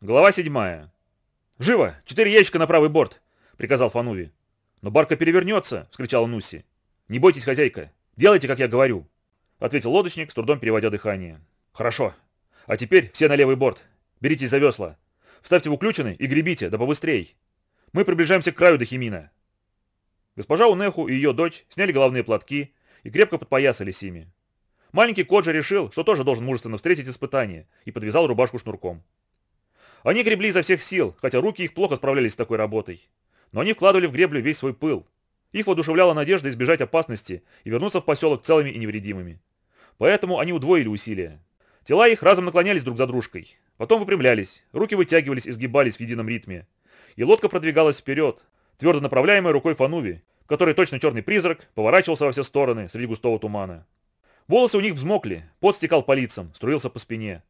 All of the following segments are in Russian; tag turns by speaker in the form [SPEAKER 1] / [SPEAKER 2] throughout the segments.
[SPEAKER 1] Глава седьмая. «Живо! Четыре ящика на правый борт!» — приказал Фануви. «Но барка перевернется!» — вскричала Нуси. «Не бойтесь, хозяйка! Делайте, как я говорю!» — ответил лодочник, с трудом переводя дыхание. «Хорошо. А теперь все на левый борт. Беритесь за весла. Вставьте в уключены и гребите, да побыстрей. Мы приближаемся к краю Дахимина». Госпожа Унеху и ее дочь сняли головные платки и крепко подпоясались ими. Маленький Коджа решил, что тоже должен мужественно встретить испытание, и подвязал рубашку шнурком. Они гребли изо всех сил, хотя руки их плохо справлялись с такой работой. Но они вкладывали в греблю весь свой пыл. Их воодушевляла надежда избежать опасности и вернуться в поселок целыми и невредимыми. Поэтому они удвоили усилия. Тела их разом наклонялись друг за дружкой. Потом выпрямлялись, руки вытягивались и сгибались в едином ритме. И лодка продвигалась вперед, твердо направляемая рукой Фануви, который точно черный призрак поворачивался во все стороны среди густого тумана. Волосы у них взмокли, пот стекал по лицам, струился по спине.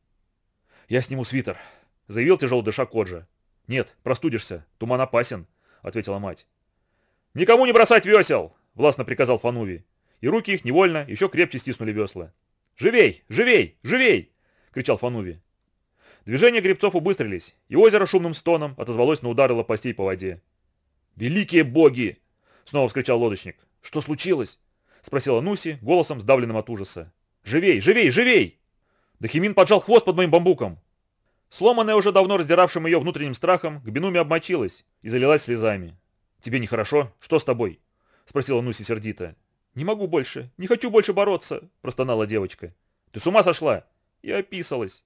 [SPEAKER 1] «Я сниму свитер», — заявил тяжело дыша Коджа. «Нет, простудишься. Туман опасен», — ответила мать. «Никому не бросать весел!» — властно приказал Фануви. И руки их невольно еще крепче стиснули весла. «Живей! Живей! Живей!» — кричал Фануви. Движения гребцов убыстрились, и озеро шумным стоном отозвалось на удары лопастей по воде. «Великие боги!» — снова вскричал лодочник. «Что случилось?» — спросила Нуси, голосом сдавленным от ужаса. «Живей! Живей! Живей!» Дахимин поджал хвост под моим бамбуком. Сломанная уже давно раздиравшим ее внутренним страхом, к Бенуме обмочилась и залилась слезами. «Тебе нехорошо? Что с тобой?» — спросила Нуси сердито. «Не могу больше, не хочу больше бороться», — простонала девочка. «Ты с ума сошла?» «Я описалась».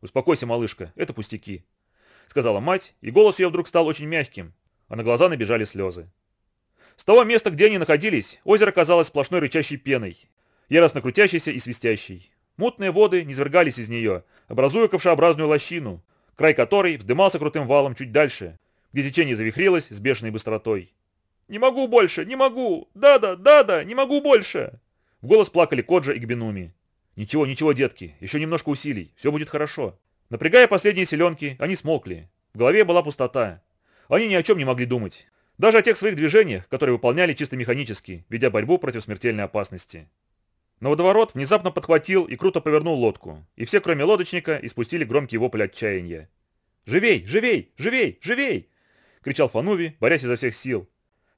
[SPEAKER 1] «Успокойся, малышка, это пустяки», — сказала мать, и голос ее вдруг стал очень мягким, а на глаза набежали слезы. С того места, где они находились, озеро казалось сплошной рычащей пеной, яростно крутящейся и свистящей. Мутные воды низвергались из нее, образуя ковшеобразную лощину, край которой вздымался крутым валом чуть дальше, где течение завихрилось с бешеной быстротой. «Не могу больше! Не могу! Да-да, да-да, не могу больше!» В голос плакали Коджа и Гбенуми. «Ничего, ничего, детки, еще немножко усилий, все будет хорошо». Напрягая последние селенки, они смолкли. В голове была пустота. Они ни о чем не могли думать. Даже о тех своих движениях, которые выполняли чисто механически, ведя борьбу против смертельной опасности. Но водоворот внезапно подхватил и круто повернул лодку, и все, кроме лодочника, испустили громкий вопль отчаяния. «Живей! Живей! Живей! Живей!» — кричал Фануви, борясь изо всех сил.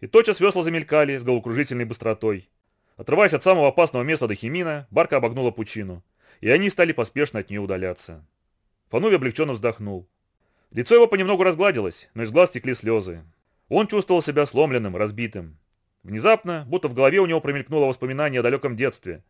[SPEAKER 1] И тотчас весла замелькали с головокружительной быстротой. Отрываясь от самого опасного места до Химина, барка обогнула пучину, и они стали поспешно от нее удаляться. Фануви облегченно вздохнул. Лицо его понемногу разгладилось, но из глаз текли слезы. Он чувствовал себя сломленным, разбитым. Внезапно, будто в голове у него промелькнуло воспоминание о далеком детстве.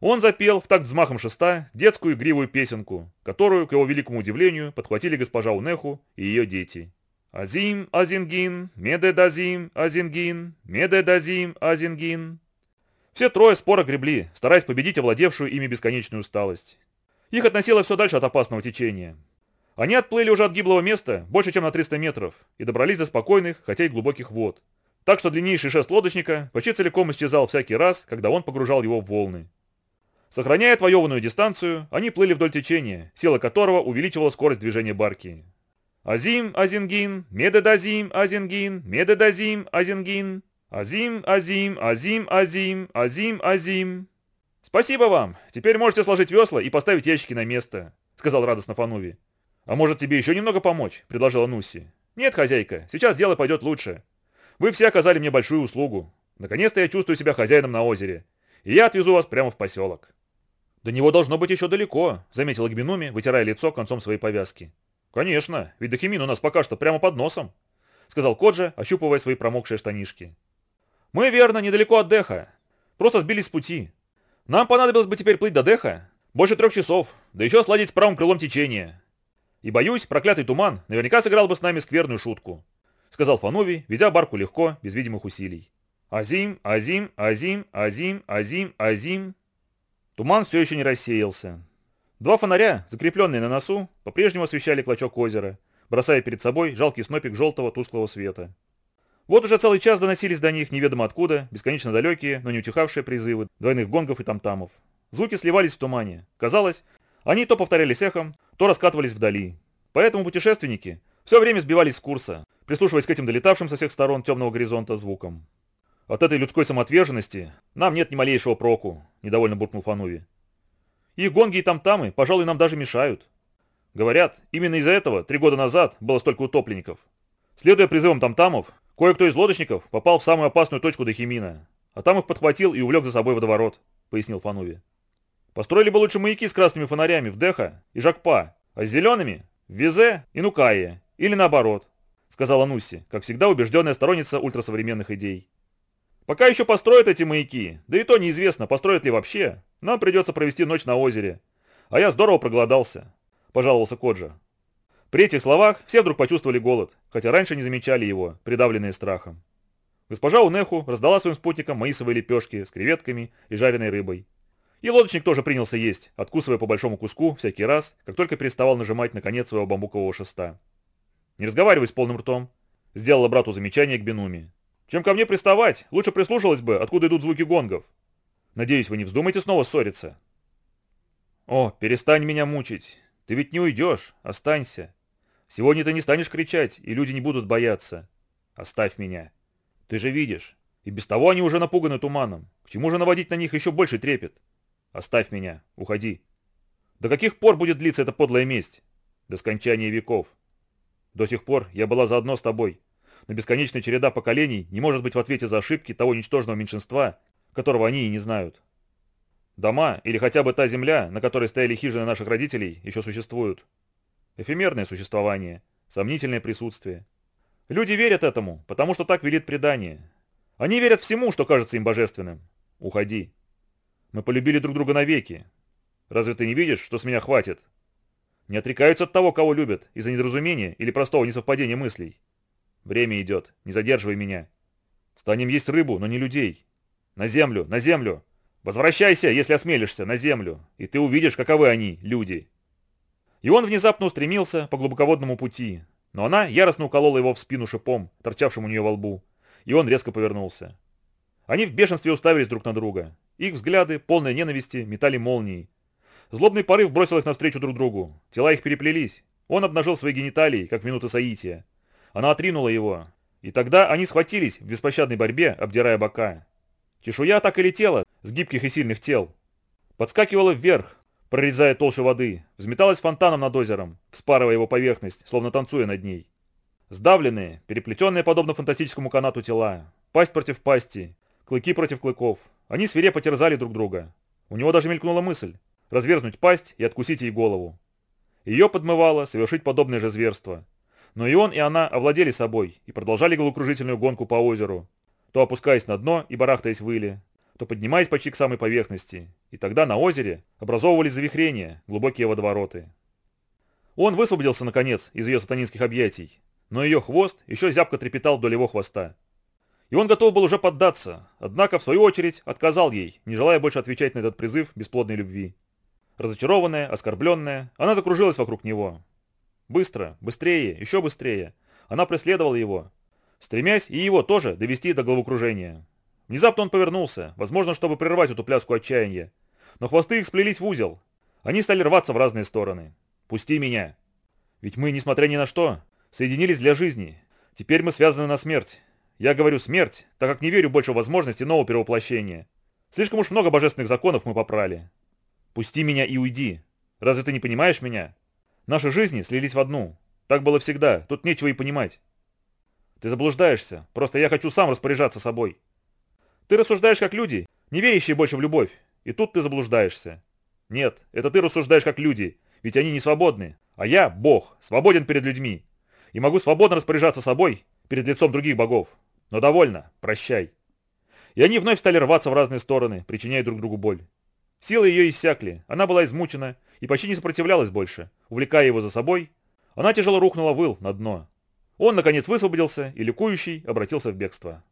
[SPEAKER 1] Он запел в такт взмахом шеста детскую игривую песенку, которую, к его великому удивлению, подхватили госпожа Унеху и ее дети. «Азим, Азингин, Медедазим, Азингин, Медедазим, Азингин». Все трое споро гребли, стараясь победить овладевшую ими бесконечную усталость. Их относило все дальше от опасного течения. Они отплыли уже от гиблого места больше, чем на 300 метров, и добрались до спокойных, хотя и глубоких вод. Так что длиннейший шест лодочника почти целиком исчезал всякий раз, когда он погружал его в волны. Сохраняя отвоеванную дистанцию, они плыли вдоль течения, сила которого увеличивала скорость движения барки. Азим, Азингин, Медедазим, Азингин, Медедазим, Азингин, Азим, Азим, Азим, Азим, Азим, Азим. «Спасибо вам! Теперь можете сложить весла и поставить ящики на место», — сказал радостно Фануви. «А может тебе еще немного помочь?» — предложила Нуси. «Нет, хозяйка, сейчас дело пойдет лучше. Вы все оказали мне большую услугу. Наконец-то я чувствую себя хозяином на озере. И я отвезу вас прямо в поселок». «До него должно быть еще далеко», — заметила Гбинуми, вытирая лицо концом своей повязки. «Конечно, ведь Дахимин у нас пока что прямо под носом», — сказал Коджа, ощупывая свои промокшие штанишки. «Мы, верно, недалеко от Деха. Просто сбились с пути. Нам понадобилось бы теперь плыть до Деха. Больше трех часов, да еще сладить с правым крылом течения. И боюсь, проклятый туман наверняка сыграл бы с нами скверную шутку сказал Фанови, ведя барку легко, без видимых усилий. Азим, Азим, Азим, Азим, Азим, Азим. Туман все еще не рассеялся. Два фонаря, закрепленные на носу, по-прежнему освещали клочок озера, бросая перед собой жалкий снопик желтого тусклого света. Вот уже целый час доносились до них неведомо откуда, бесконечно далекие, но не утихавшие призывы двойных гонгов и тамтамов. Звуки сливались в тумане. Казалось, они то повторялись эхом, то раскатывались вдали. Поэтому путешественники все время сбивались с курса, прислушиваясь к этим долетавшим со всех сторон темного горизонта звукам. «От этой людской самоотверженности нам нет ни малейшего проку», — недовольно буркнул Фануви. «Их гонги и там-тамы, пожалуй, нам даже мешают». Говорят, именно из-за этого три года назад было столько утопленников. Следуя призывам тамтамов, кое-кто из лодочников попал в самую опасную точку Дохимина, а там их подхватил и увлек за собой водоворот, пояснил Фануви. Построили бы лучше маяки с красными фонарями в Деха и Жакпа, а с зелеными – в Визе и Нукае, или наоборот, сказала Нуси, как всегда убежденная сторонница ультрасовременных идей. Пока еще построят эти маяки, да и то неизвестно, построят ли вообще, нам придется провести ночь на озере. А я здорово проголодался, пожаловался Коджа. При этих словах все вдруг почувствовали голод, хотя раньше не замечали его, придавленные страхом. Госпожа Унеху раздала своим спутникам маисовые лепешки с креветками и жареной рыбой. И лодочник тоже принялся есть, откусывая по большому куску всякий раз, как только переставал нажимать на конец своего бамбукового шеста. «Не разговаривай с полным ртом», — сделала брату замечание к Бенуми. «Чем ко мне приставать, лучше прислушалась бы, откуда идут звуки гонгов. Надеюсь, вы не вздумаете снова ссориться». «О, перестань меня мучить. Ты ведь не уйдешь, останься. Сегодня ты не станешь кричать, и люди не будут бояться. Оставь меня. Ты же видишь, и без того они уже напуганы туманом. К чему же наводить на них еще больше трепет? Оставь меня, уходи. До каких пор будет длиться эта подлая месть? До скончания веков. До сих пор я была заодно с тобой, но бесконечная череда поколений не может быть в ответе за ошибки того ничтожного меньшинства, которого они и не знают. Дома, или хотя бы та земля, на которой стояли хижины наших родителей, еще существуют. Эфемерное существование, сомнительное присутствие. Люди верят этому, потому что так велит предание. Они верят всему, что кажется им божественным. Уходи. Мы полюбили друг друга навеки. Разве ты не видишь, что с меня хватит? Не отрекаются от того, кого любят, из-за недоразумения или простого несовпадения мыслей. Время идет, не задерживай меня. Станем есть рыбу, но не людей. На землю, на землю. Возвращайся, если осмелишься, на землю, и ты увидишь, каковы они, люди. И он внезапно устремился по глубоководному пути, но она яростно уколола его в спину шипом, торчавшим у нее во лбу, и он резко повернулся. Они в бешенстве уставились друг на друга. Их взгляды, полные ненависти, метали молнией. Злобный порыв бросил их навстречу друг другу. Тела их переплелись. Он обнажил свои гениталии, как в минуты соития. Она отринула его. И тогда они схватились в беспощадной борьбе, обдирая бока. Чешуя так и летела с гибких и сильных тел. Подскакивала вверх, прорезая толщу воды, взметалась фонтаном над озером, вспарывая его поверхность, словно танцуя над ней. Сдавленные, переплетенные подобно фантастическому канату тела, пасть против пасти, клыки против клыков, они свирепо терзали друг друга. У него даже мелькнула мысль – разверзнуть пасть и откусить ей голову. Ее подмывало совершить подобное же зверство. Но и он, и она овладели собой и продолжали головокружительную гонку по озеру, то опускаясь на дно и барахтаясь в иле, то поднимаясь почти к самой поверхности, и тогда на озере образовывались завихрения, глубокие водовороты. Он высвободился, наконец, из ее сатанинских объятий, но ее хвост еще зябко трепетал вдоль его хвоста. И он готов был уже поддаться, однако в свою очередь отказал ей, не желая больше отвечать на этот призыв бесплодной любви. Разочарованная, оскорбленная, она закружилась вокруг него. Быстро, быстрее, еще быстрее. Она преследовала его, стремясь и его тоже довести до головокружения. Внезапно он повернулся, возможно, чтобы прервать эту пляску отчаяния. Но хвосты их сплелись в узел. Они стали рваться в разные стороны. «Пусти меня!» Ведь мы, несмотря ни на что, соединились для жизни. Теперь мы связаны на смерть. Я говорю смерть, так как не верю больше в возможности нового перевоплощения. Слишком уж много божественных законов мы попрали. Пусти меня и уйди. Разве ты не понимаешь меня? Наши жизни слились в одну. Так было всегда, тут нечего и понимать. Ты заблуждаешься, просто я хочу сам распоряжаться собой. Ты рассуждаешь как люди, не верящие больше в любовь, и тут ты заблуждаешься. Нет, это ты рассуждаешь как люди, ведь они не свободны, а я, Бог, свободен перед людьми, и могу свободно распоряжаться собой перед лицом других богов. Но довольно, прощай. И они вновь стали рваться в разные стороны, причиняя друг другу боль. Силы ее иссякли, она была измучена и почти не сопротивлялась больше. Увлекая его за собой, она тяжело рухнула в ил на дно. Он, наконец, высвободился и, ликующий, обратился в бегство.